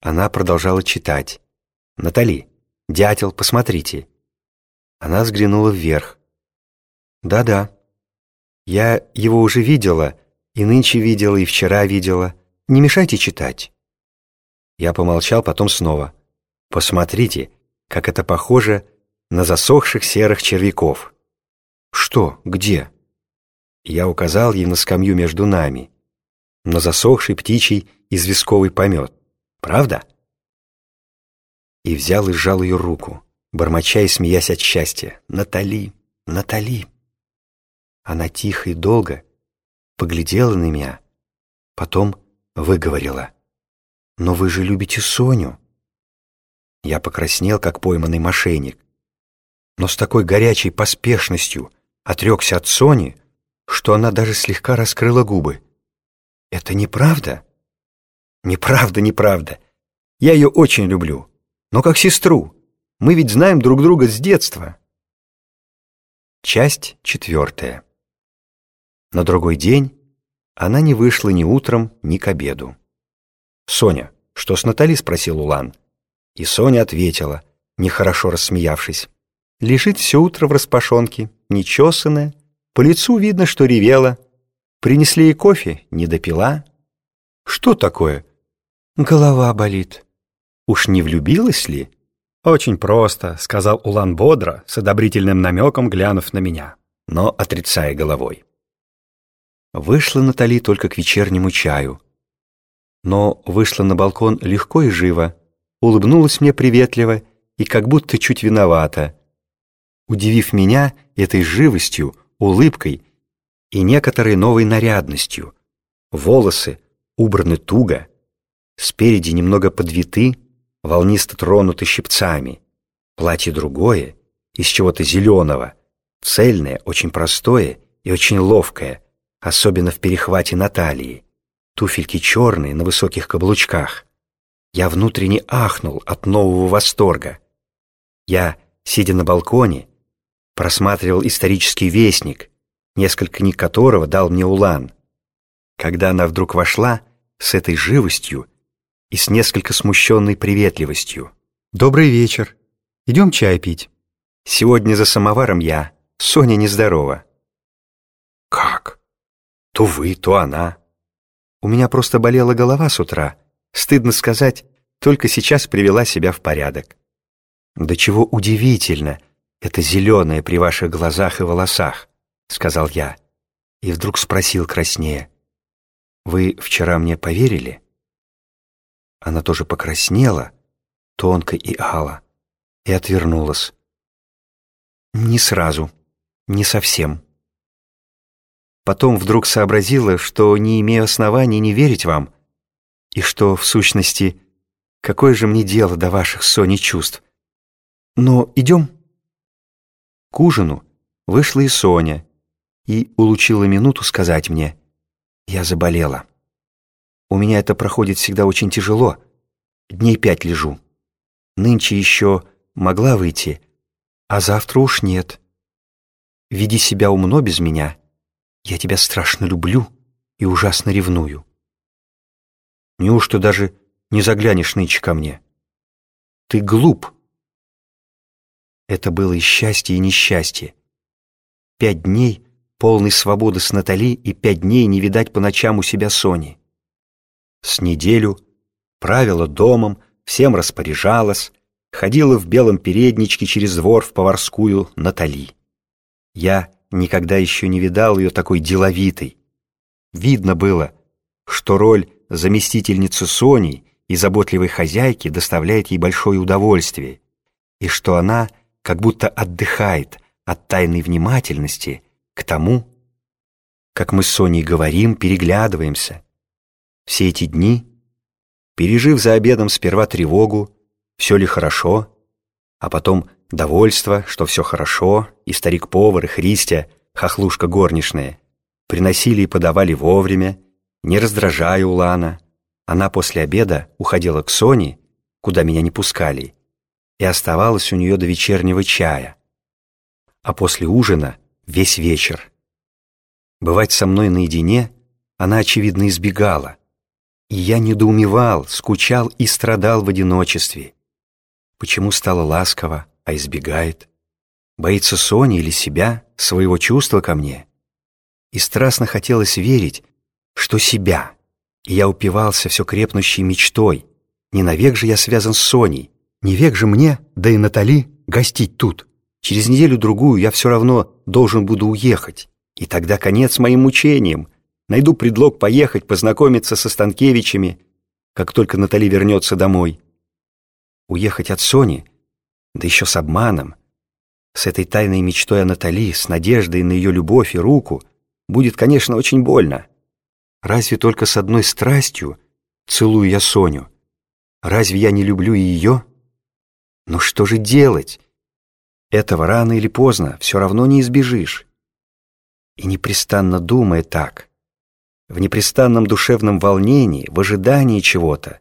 Она продолжала читать. «Натали, дятел, посмотрите». Она взглянула вверх. «Да-да. Я его уже видела, и нынче видела, и вчера видела. Не мешайте читать». Я помолчал, потом снова. «Посмотрите, как это похоже на засохших серых червяков». «Что? Где?» Я указал ей на скамью между нами, на засохший птичий известковый помет. «Правда?» И взял и сжал ее руку, бормоча и смеясь от счастья. «Натали! Натали!» Она тихо и долго поглядела на меня, потом выговорила. «Но вы же любите Соню!» Я покраснел, как пойманный мошенник, но с такой горячей поспешностью отрекся от Сони, что она даже слегка раскрыла губы. «Это неправда?» «Неправда, неправда. Я ее очень люблю, но как сестру. Мы ведь знаем друг друга с детства». Часть четвертая. На другой день она не вышла ни утром, ни к обеду. «Соня, что с Натали?» — спросил Улан. И Соня ответила, нехорошо рассмеявшись. «Лежит все утро в распашонке, нечесанная, по лицу видно, что ревела. Принесли ей кофе, не допила». «Что такое?» «Голова болит». «Уж не влюбилась ли?» «Очень просто», — сказал Улан бодро, с одобрительным намеком глянув на меня, но отрицая головой. Вышла Натали только к вечернему чаю. Но вышла на балкон легко и живо, улыбнулась мне приветливо и как будто чуть виновата, удивив меня этой живостью, улыбкой и некоторой новой нарядностью. Волосы убраны туго, спереди немного подвиты, волнисто тронуты щипцами. Платье другое, из чего-то зеленого, цельное, очень простое и очень ловкое — особенно в перехвате на талии. Туфельки черные, на высоких каблучках. Я внутренне ахнул от нового восторга. Я, сидя на балконе, просматривал исторический вестник, несколько книг которого дал мне Улан. Когда она вдруг вошла с этой живостью и с несколько смущенной приветливостью. «Добрый вечер. Идем чай пить». «Сегодня за самоваром я. Соня нездорова». «Как?» То вы, то она. У меня просто болела голова с утра. Стыдно сказать, только сейчас привела себя в порядок. Да чего удивительно, это зеленое при ваших глазах и волосах, сказал я. И вдруг спросил краснее. Вы вчера мне поверили? Она тоже покраснела, тонко и ала, и отвернулась. Не сразу, не совсем. Потом вдруг сообразила, что не имею оснований не верить вам, и что, в сущности, какое же мне дело до ваших Сони чувств. Но идем. К ужину вышла и Соня, и улучила минуту сказать мне, «Я заболела. У меня это проходит всегда очень тяжело. Дней пять лежу. Нынче еще могла выйти, а завтра уж нет. Веди себя умно без меня» Я тебя страшно люблю и ужасно ревную. Неужто даже не заглянешь нынче ко мне? Ты глуп. Это было и счастье, и несчастье. Пять дней полной свободы с Натали и пять дней не видать по ночам у себя Сони. С неделю правила домом, всем распоряжалась, ходила в белом передничке через двор в поварскую Натали. Я никогда еще не видал ее такой деловитой. Видно было, что роль заместительницы Сони и заботливой хозяйки доставляет ей большое удовольствие, и что она как будто отдыхает от тайной внимательности к тому, как мы с Соней говорим, переглядываемся. Все эти дни, пережив за обедом сперва тревогу, все ли хорошо, а потом довольство, что все хорошо, и старик-повар, и Христя, хохлушка горничная, приносили и подавали вовремя, не раздражая Улана. Она после обеда уходила к Соне, куда меня не пускали, и оставалась у нее до вечернего чая, а после ужина весь вечер. Бывать со мной наедине она, очевидно, избегала. И я недоумевал, скучал и страдал в одиночестве. Почему стало ласково, а избегает? Боится Сони или себя, своего чувства ко мне? И страстно хотелось верить, что себя. И я упивался все крепнущей мечтой. Не навек же я связан с Соней. Не век же мне, да и Натали, гостить тут. Через неделю-другую я все равно должен буду уехать. И тогда конец моим мучениям. Найду предлог поехать, познакомиться со Станкевичами, как только Натали вернется домой. Уехать от Сони, да еще с обманом, с этой тайной мечтой о Натали, с надеждой на ее любовь и руку, будет, конечно, очень больно. Разве только с одной страстью целую я Соню? Разве я не люблю и ее? Но что же делать? Этого рано или поздно все равно не избежишь. И непрестанно думая так, в непрестанном душевном волнении, в ожидании чего-то,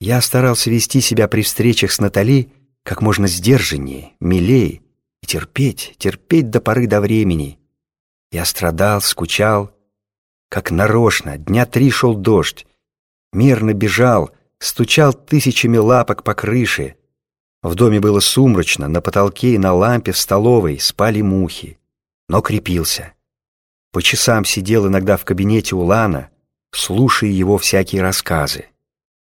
я старался вести себя при встречах с Натали как можно сдержаннее, милее, и терпеть, терпеть до поры до времени. Я страдал, скучал, как нарочно, дня три шел дождь, мирно бежал, стучал тысячами лапок по крыше. В доме было сумрачно, на потолке и на лампе в столовой спали мухи, но крепился. По часам сидел иногда в кабинете у Лана, слушая его всякие рассказы.